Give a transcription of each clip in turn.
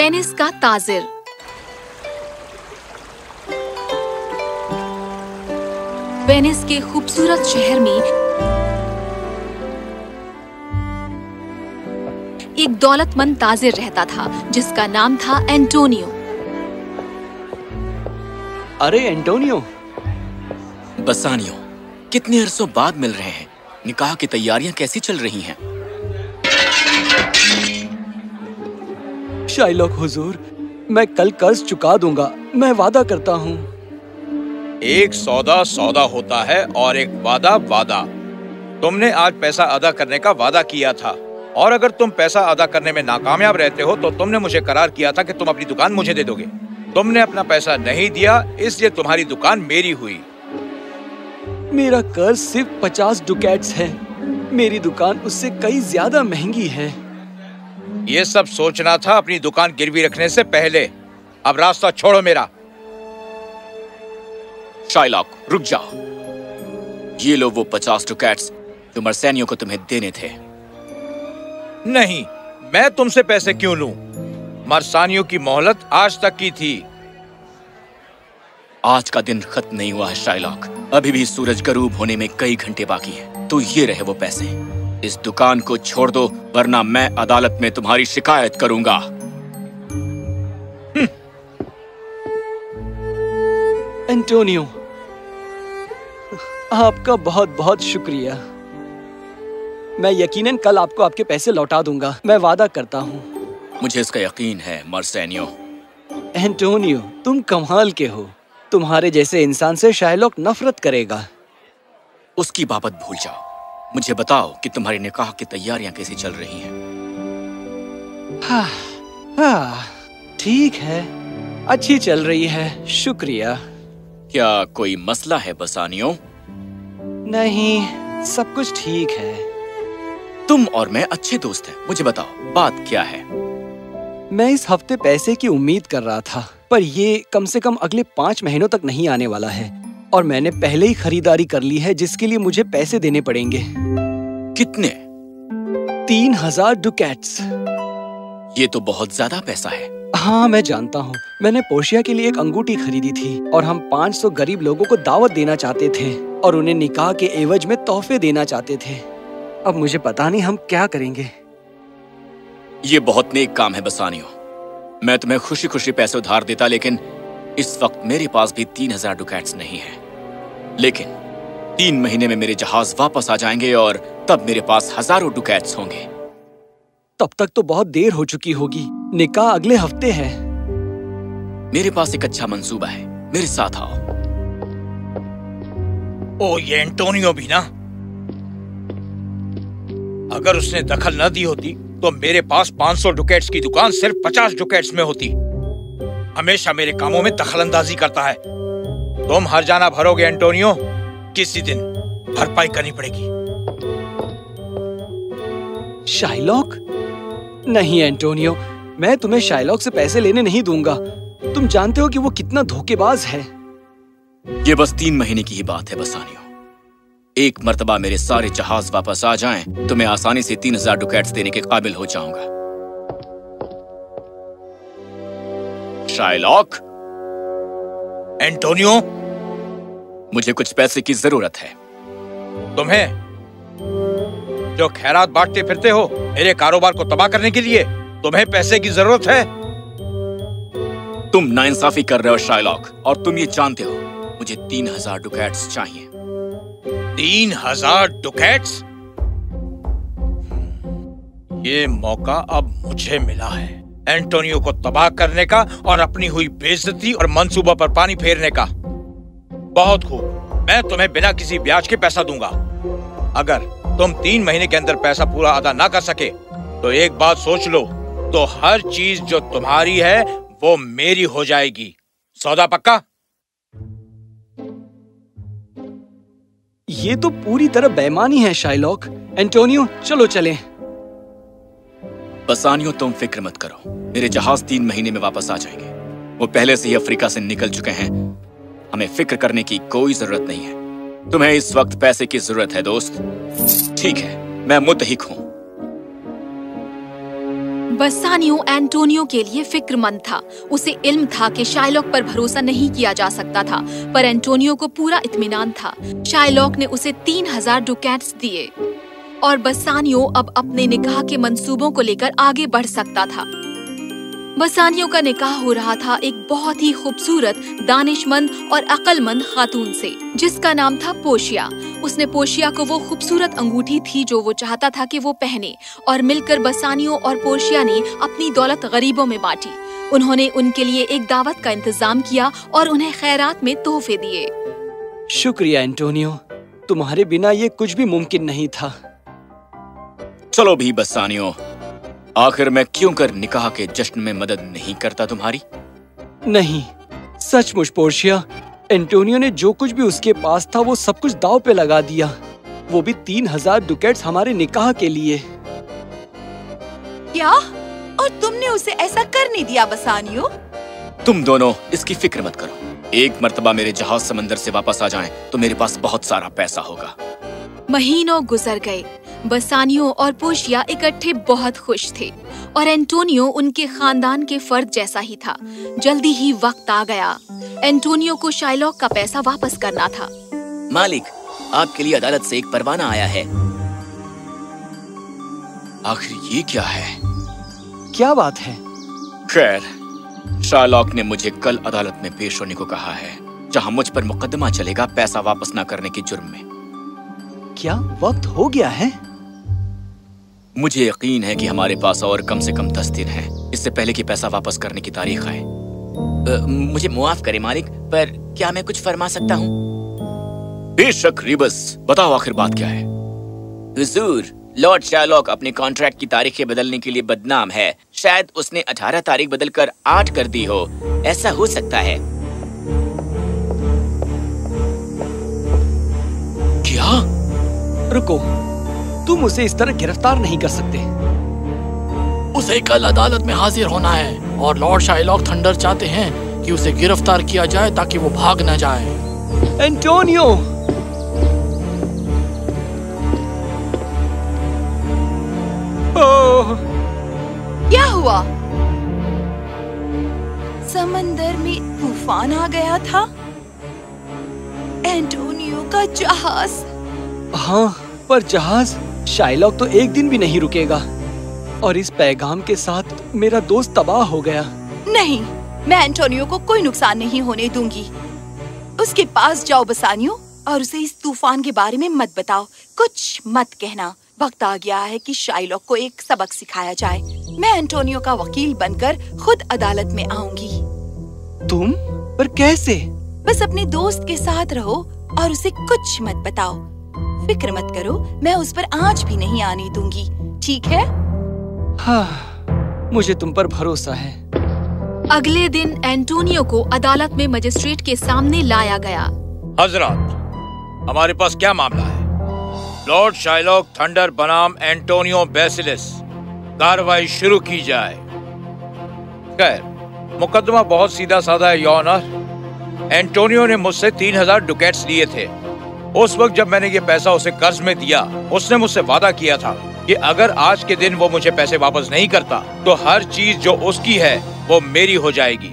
Venice का ताजिर। Venice के खूबसूरत शहर में एक दौलतमंद ताजिर रहता था जिसका नाम था एंटोनियो। अरे एंटोनियो। बसानियो कितने अरसों बाद मिल रहे हैं? निकाह की तैयारियाँ कैसी चल रही हैं? शाइलॉक हुजूर। मैं कल कर्ज चुका दूँगा। मैं वादा करता हूँ। एक सौदा सौदा होता है और एक वादा वादा। तुमने आज पैसा अदा करने का वादा किया था। और अगर तुम पैसा अदा करने में नाकामयाब रहते हो तो तुमने मुझे करार किया था कि तुम अपनी दुकान मुझे दे दोगे। तुमने अपना पैसा नहीं दिया इसलिए तुम्हारी दुकान मेरी हुई। मेरा कर्ज सिर्फ़ पचास डुकेट्स है। मेरी दुकान उससे कई ज़्यादा महँगी है। ये सब सोचना था अपनी दुकान गिरवी रखने से पहले। अब रास्ता छोड़ो मेरा। शाइलॉक रुक जाओ। ये लो वो पचास डुकैट्स जो मर्सैनियों को तुम्हें देने थे। नहीं मैं तुमसे पैसे क्यों लूँ? मरसानियों की मोहलत आज तक की थी। आज का दिन खत्म नहीं हुआ है शाइलॉक अभी भी सूरज गरूब होने में कई घंटे बाकी है। तो ये रहे वो पैसे। इस दुकान को छोड़ दो वरना मैं अदालत में तुम्हारी शिकायत करूँगा। एंटोनियो आपका बहुत बहुत शुक्रिया। मैं यकीनन कल आपको आपके पैसे लौटा दूँगा। मैं वादा करता हूँ। मुझे इसका यकीन है मर्सैनियो। एंटोनियो तुम कमाल के हो। तुम्हारे जैसे इंसान से शायलॉक नफरत करेगा। उसकी बाबत भूल जाओ। मुझे बताओ कि तुम्हारी निकाह की तैयारियाँ कैसी चल रही हैं? हाँ, हाँ, ठीक है। अच्छी चल रही है शुक्रिया। क्या कोई मसला है बसानियो? नहीं सब कुछ ठीक है। तुम और मैं अच्छे दोस्त हैं मुझे बताओ बात क्या है? मैं इस हफ़्ते पैसे की उम्मीद कर रहा था पर ये कम से कम अगले पाँच महीनों तक नहीं आने वाला है और मैंने पहले ही खरीदारी कर ली है जिसके लिए मुझे पैसे देने पड़ेंगे। कितने? तीन हज़ार डुकेट्स। ये तो बहुत ज़्यादा पैसा है। हाँ मैं जानता हूँ। मैंने पोशिया के लिए एक अंगूठी खरीदी थी और हम 500 गरीब लोगों को दावत देना चाहते थे और उन्हें निकाह के एवज में तोहफे देना चाहते थे। अब मुझे पता नहीं हम क्या करेंगे। ये बहुत नेक काम है बसानियो। मैं तुम्हें खुशी खुशी पैसे उधार देता लेकिन इस वक्त मेरे पास भी तीन हज़ार डुकैट्स नहीं है। लेकिन तीन महीने में मेरे जहाज़ वापस आ जाएँगे और तब मेरे पास हज़ारों डुकैट्स होंगे। तब तक तो बहुत देर हो चुकी होगी। निकाह अगले हफ़्ते है। मेरे पास एक अच्छा मंसूबा है। मेरे साथ आओ। ओ ये एंटोनियो भी ना। अगर उसने दखल न दी होती तो मेरे पास 500 डुकेट्स की दुकान सिर्फ़ 50 डुकेट्स में होती। हमेशा मेरे कामों में दखल अंदाजी करता है। तुम हर जाना भरोगे एंटोनियो। किसी दिन भरपाई करनी पड़ेगी। शाइलॉक नहीं एंटोनियो मैं तुम्हें शाइलॉक से पैसे लेने नहीं दूँगा। तुम जानते हो कि वो कितना धोखेबाज है। ये बस तीन महीने की ही बात है बसानियो। एक मर्तबा मेरे सारे जहाज़ वापस आ जाएँ, तो मैं आसानी से तीन हज़ार डुकैट्स देने के काबिल हो जाऊँगा। शाइलॉक एंटोनियो मुझे कुछ पैसे की ज़रूरत है। तुम्हें जो खैरात बांटते फिरते हो मेरे कारोबार को तबाह करने के लिए तुम्हें पैसे की ज़रूरत है। तुम नाइंसाफी कर रहे हो शाइलॉक और तुम ये जानते हो मुझे तीन हज़ार डुकैट्स चाहिए। तीन हज़ार डुकैट्स? ये मौका अब मुझे मिला है एंटोनियो को तबाह करने का और अपनी हुई बेइज्जती और मंसूबा पर पानी फेरने का। बहुत खूब मैं तुम्हें बिना किसी ब्याज के पैसा दूँगा। अगर तुम तीन महीने के अंदर पैसा पूरा अदा ना कर सके तो एक बात सोच लो तो हर चीज़ जो तुम्हारी है वो मेरी हो जाएगी। सौदा पक्का? ये तो पूरी तरह बेमानी है शाइलॉक। एंटोनियो चलो चलें। बसानियो तुम फ़िक्र मत करो। मेरे जहाज़ तीन महीने में वापस आ जाएँगे। वो पहले से ही अफ्रीका से निकल चुके हैं। हमें फ़िक्र करने की कोई ज़रूरत नहीं है। तुम्हें इस वक्त पैसे की ज़रूरत है दोस्त। ठीक है, मैं मुतहिक हूँ। बसानियो एंटोनियो के लिए फिक्रमंद था। उसे इल्म था कि शाइलॉक पर भरोसा नहीं किया जा सकता था, पर एंटोनियो को पूरा इत्मीनान था। शाइलॉक ने उसे तीन हज़ार डुकैट्स दिए। और बसानियो अब अपने निकाह के मंसूबों को लेकर आगे बढ़ सकता था। बसानियों का निकाह हो रहा था एक बहुत ही खूबसूरत, दानिशमंद और अक्लमंद खातून से, जिसका नाम था पोशिया। उसने पोशिया को वो खूबसूरत अंगूठी थी जो वो चाहता था कि वो पहने और मिलकर बसानियों और पोशिया ने अपनी दौलत गरीबों में बांटी। उन्होंने उनके लिए एक दावत का इंतज़ाम किया और उन्हें खैरात में तोहफे दिए। शुक्रिया, एंटोनियो। तुम्हारे बिना ये कुछ भी मुमकिन नहीं था। चलो भी, बसानियो। आखिर मैं क्यों कर निकाह के जश्न में मदद नहीं करता तुम्हारी? नहीं सचमुच पोर्शिया। एंटोनियो ने जो कुछ भी उसके पास था वो सब कुछ दाव पे लगा दिया। वो भी तीन हज़ार डुकेट्स हमारे निकाह के लिए। क्या? और तुमने उसे ऐसा करने दिया बसानियो? तुम दोनों इसकी फ़िक्र मत करो। एक मर्तबा मेरे जहाज़ समंदर से वापस आ जाएँ तो मेरे पास बहुत सारा पैसा होगा। महीनों गुजर गए। बसानियो और पोशिया इकट्ठे बहुत खुश थे और एंटोनियो उनके खानदान के फर्द जैसा ही था। जल्दी ही वक्त आ गया। एंटोनियो को शाइलॉक का पैसा वापस करना था। मालिक आपके लिए अदालत से एक परवाना आया है। आखिर ये क्या है? क्या बात है? खैर शालॉक ने मुझे कल अदालत में पेश होने को कहा है जहाँ मुझ पर मुकदमा चलेगा पैसा वापस न करने के जुर्म में। क्या वक्त हो गया है? मुझे यकीन है कि हमारे पास और कम से कम दस दिन है। इससे पहले कि पैसा वापस करने की तारीख आए। मुझे मुआफ करे मालिक पर क्या मैं कुछ फरमा सकता हूँ? बेशक रिबस बताओ आखिर बात क्या है? हुजूर लॉर्ड शालॉक अपने कॉन्ट्रैक्ट की तारीखें बदलने के लिए बदनाम है। शायद उसने 18 तारीख बदलकर 8 कर दी हो। ऐसा हो सकता है। क्या? रुको। तुम उसे इस तरह गिरफ़्तार नहीं कर सकते। उसे कल अदालत में हाजिर होना है और लॉर्ड शाइलॉक थंडर चाहते हैं कि उसे गिरफ़्तार किया जाए ताकि वो भाग न जाए। एंटोनियो! क्या हुआ? समंदर में तूफ़ान आ गया था। एंटोनियो का जहाज़। हाँ पर जहाज़ शाइलॉक तो एक दिन भी नहीं रुकेगा। और इस पैगाम के साथ मेरा दोस्त तबाह हो गया। नहीं मैं एंटोनियो को कोई नुकसान नहीं होने दूँगी। उसके पास जाओ बसानियो और उसे इस तूफ़ान के बारे में मत बताओ। कुछ मत कहना। वक्त आ गया है कि शाइलॉक को एक सबक सिखाया जाए। मैं एंटोनियो का वकील बनकर खुद अदालत में आऊँगी। तुम? पर कैसे? बस अपने दोस्त के साथ रहो और उसे कुछ मत बताओ। फ़िक्र मत करो मैं उस पर आज भी नहीं आने दूँगी। ठीक है? हाँ मुझे तुम पर भरोसा है। अगले दिन एंटोनियो को अदालत में मजिस्ट्रेट के सामने लाया गया। हज़रत हमारे पास क्या मामला है? लॉर्ड शाइलॉक थंडर बनाम एंटोनियो बेसिलिस कार्रवाई शुरू की जाए। खैर मुकदमा बहुत सीधा साधा है योनर। एंटोनियो ने मुझसे तीन हज़ार डुकेट्स लिए थे। उस वक्त जब मैंने ये पैसा उसे कर्ज में दिया उसने मुझसे वादा किया था कि अगर आज के दिन वो मुझे पैसे वापस नहीं करता तो हर चीज़ जो उसकी है वो मेरी हो जाएगी।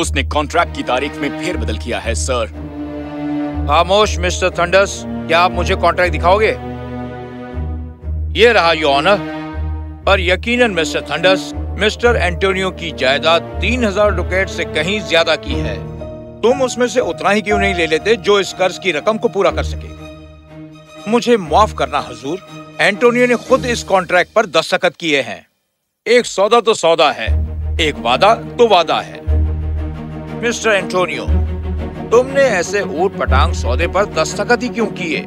उसने कॉन्ट्रैक्ट की तारीख में फेर बदल किया है सर खामोश मिस्टर थंडर्स क्या आप मुझे कॉन्ट्रैक्ट दिखाओगे? ये रहा योर ऑनर पर यकीनन मिस्टर थंडर्स मिस्टर एंटोनियो की जायदाद तीन हज़ार डुकेट से कहीं ज़्यादा की है। तुम उसमें से उतना ही क्यों नहीं ले लेते जो इस कर्ज की रकम को पूरा कर सके? मुझे माफ़ करना, हजूर। एंटोनियो ने खुद इस कॉन्ट्रैक्ट पर दस्तखत किए हैं। एक सौदा तो सौदा है, एक वादा तो वादा है। मिस्टर एंटोनियो, तुमने ऐसे ऊट पटांग सौदे पर दस्तखत ही क्यों किए?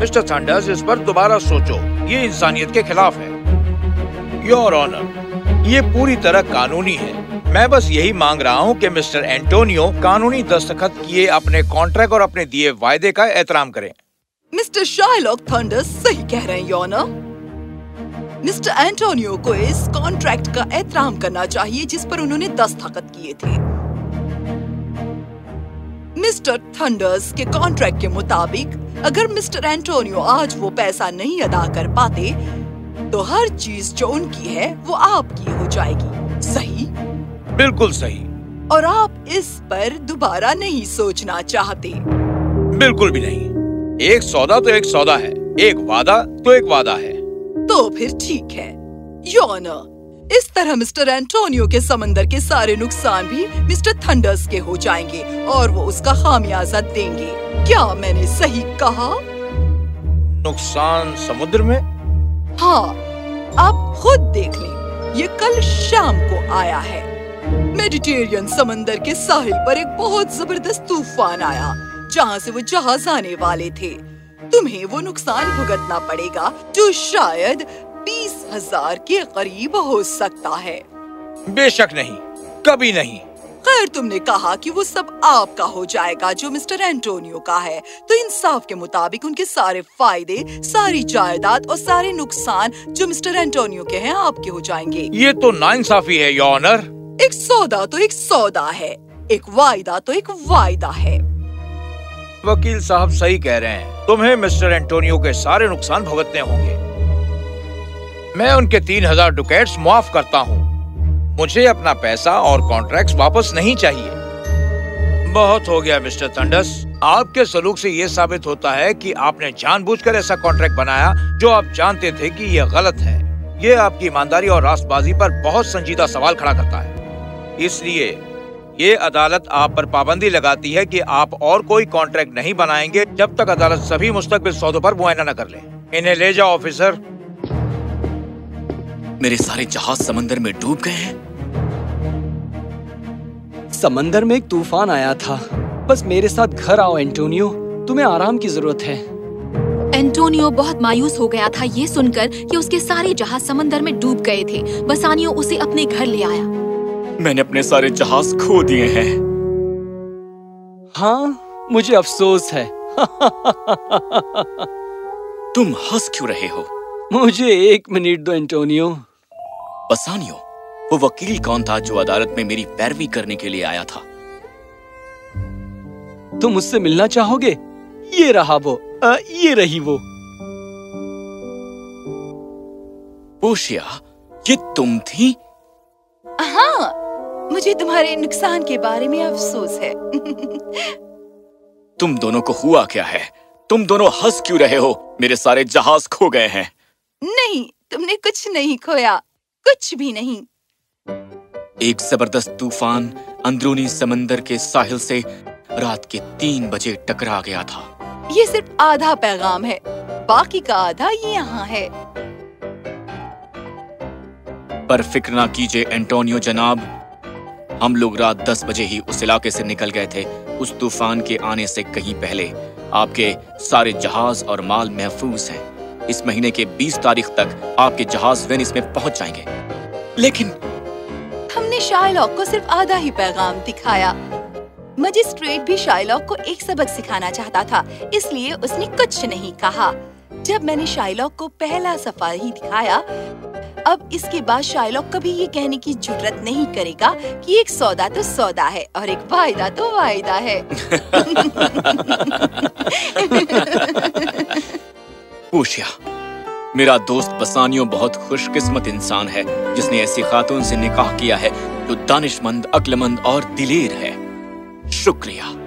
मिस्टर थंडर्स इस पर दोबारा सोचो। ये इंसानियत के खिलाफ है। योर ऑनर, ये पूरी तरह कानूनी है। मैं बस यही मांग रहा हूँ कि मिस्टर एंटोनियो कानूनी दस्तखत किए अपने कॉन्ट्रैक्ट और अपने दिए वायदे का एहतराम करें। मिस्टर शाइलॉक थंडर्स सही कह रहे हैं योना मिस्टर एंटोनियो को इस कॉन्ट्रैक्ट का एहतराम करना चाहिए जिस पर उन्होंने दस्तखत किए थे। मिस्टर थंडर्स के कॉन्ट्रैक्ट के मुताबिक, अगर मिस्टर एंटोनियो आज वो पैसा नहीं अदा कर पाते तो हर चीज़ जो उनकी है, वो आपकी हो जाएगी। सही? बिल्कुल सही। और आप इस पर दोबारा नहीं सोचना चाहते। बिल्कुल भी नहीं। एक सौदा तो एक सौदा है एक वादा तो एक वादा है। तो फिर ठीक है। योनर इस तरह मिस्टर एंटोनियो के समंदर के सारे नुकसान भी मिस्टर थंडर्स के हो जाएँगे और वो उसका खामियाजा देंगे। क्या मैंने सही कहा? नुकसान समुद्र में? हाँ आप खुद देख लें। ये कल शाम को आया है। मेडिटेरियन समंदर के साहिल पर एक बहुत ज़बरदस्त तूफ़ान आया जहाँ से वो जहाज़ आने वाले थे। तुम्हें वो नुकसान भुगतना पड़ेगा जो शायद बीस हज़ार के करीब हो सकता है। बेशक नहीं कभी नहीं। खैर तुमने कहा कि वो सब आपका हो जाएगा जो मिस्टर एंटोनियो का है। तो इंसाफ के मुताबिक उनके सारे फ़ायदे सारी जायदाद और सारे नुकसान जो मिस्टर एंटोनियो के हैं आपके हो जाएँगे। ये तो नाइंसाफी है योनर एक सौदा तो एक सौदा है, एक वायदा तो एक वायदा है। वकील साहब सही कह रहे हैं, तुम्हें मिस्टर एंटोनियो के सारे नुकसान भुगतने होंगे। मैं उनके तीन हज़ार डुकेट्स माफ़ करता हूँ। मुझे अपना पैसा और कॉन्ट्रैक्ट वापस नहीं चाहिए। बहुत हो गया, मिस्टर थंडस। आपके सलूक से ये साबित होता है कि आपने जानबूझकर ऐसा कॉन्ट्रैक्ट बनाया जो आप जानते थे कि ये गलत है। ये आपकी ईमानदारी और रास्तबाजी पर बहुत संजीदा सवाल खड़ा करता है। इसलिए ये अदालत आप पर पाबंदी लगाती है कि आप और कोई कॉन्ट्रैक्ट नहीं बनाएँगे जब तक अदालत सभी मुस्तकबिल सौदों पर मुआयना न कर ले। इन्हें ले जाओ ऑफिसर मेरे सारे जहाज़ समंदर में डूब गए हैं। समंदर में एक तूफ़ान आया था। बस मेरे साथ घर आओ एंटोनियो तुम्हें आराम की ज़रूरत है। एंटोनियो बहुत मायूस हो गया था ये सुनकर कि उसके सारे जहाज़ समंदर में डूब गए थे। बसानियो उसे अपने घर ले आया। मैंने अपने सारे जहाज़ खो दिए हैं। हाँ मुझे अफसोस है। तुम हंस क्यों रहे हो? मुझे एक मिनट दो एंटोनियो। बसानियो वो वकील कौन था जो अदालत में मेरी पैरवी करने के लिए आया था? तुम मुझसे मिलना चाहोगे? ये रहा वो आ, ये रही वो। पोशिया ये तुम थी? हाँ मुझे तुम्हारे नुकसान के बारे में अफसोस है। तुम दोनों को हुआ क्या है? तुम दोनों हंस क्यों रहे हो? मेरे सारे जहाज़ खो गए हैं। नहीं तुमने कुछ नहीं खोया। कुछ भी नहीं। एक ज़बरदस्त तूफ़ान अंदरूनी समंदर के साहिल से रात के तीन बजे टकरा गया था। ये सिर्फ़ आधा पैगाम है। बाकी का आधा यहाँ है। पर फ़िक्र ना कीजिए एंटोनियो जनाब। हम लोग रात दस बजे ही उस इलाके से निकल गए थे, उस तूफ़ान के आने से कहीं पहले। आपके सारे जहाज़ और माल महफूज हैं। इस महीने के 20 तारीख तक आपके जहाज़ वेनिस में पहुँच जाएँगे। लेकिन हमने शाइलॉक को सिर्फ़ आधा ही पैगाम दिखाया। मजिस्ट्रेट भी शाइलॉक को एक सबक सिखाना चाहता था, इसलिए उसने कुछ नहीं कहा। जब मैंने शाइलॉक को पहला सफ़ा ही दिखाया, अब इसके बाद शाइलॉक कभी ये कहने की ज़रूरत नहीं करेगा कि एक सौदा तो सौदा है और एक वायदा तो वायदा है। पूछिया, मेरा दोस्त बसानियो बहुत खुशकिस्मत इंसान है, जिसने ऐसी खातून से निकाह किया है जो दानिशमंद, अक्लमंद और दिलेर है। शुक्रिया।